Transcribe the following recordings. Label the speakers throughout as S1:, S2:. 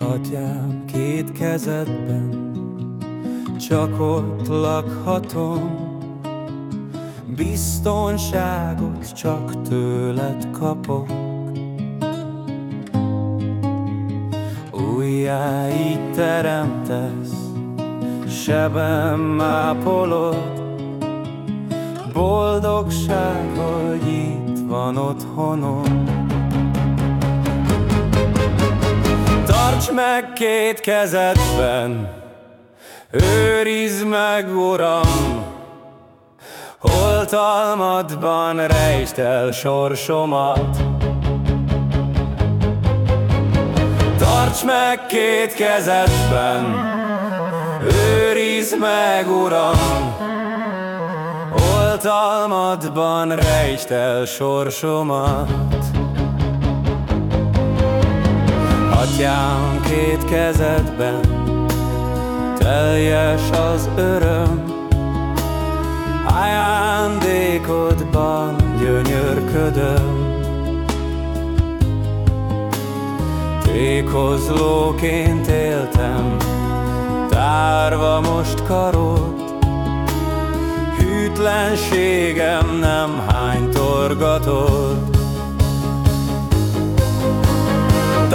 S1: Atyám két kezedben, csak ott lakhatom, Biztonságot csak tőled kapok. Újjá így teremtesz, sebem ápolod, Boldogság, hogy itt van otthonom. Tarts meg két kezedben, őrizd meg, Uram, Oltalmadban rejtsd el sorsomat. Tarts meg két kezedben, őrizd meg, Uram, Oltalmadban rejtsd el sorsomat. Atyám két kezedben Teljes az öröm. Ajándékodban gyönyörködöm. Tékozlóként éltem Tárva most karod. Hűtlenségem nem hány torgatod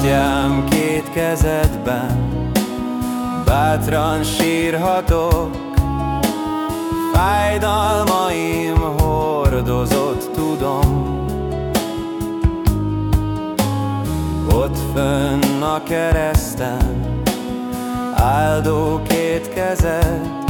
S1: Atyám két kezedben Bátran sírhatok Fájdalmaim hordozott tudom. Ott fönn a kereszten Áldó két kezed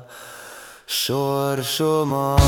S1: sorsomat.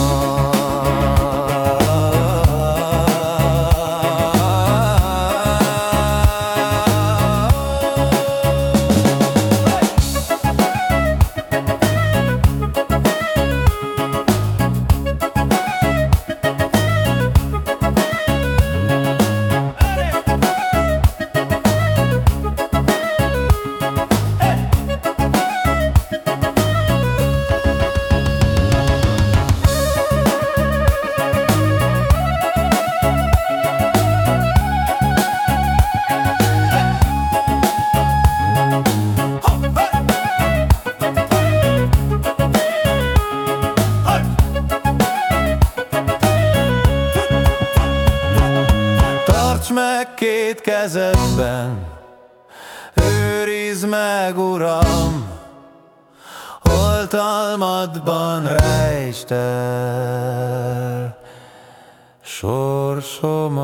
S2: Tarts meg két kezedben, őrizd meg, Uram, Oltalmadban rejtsd el sorsomat.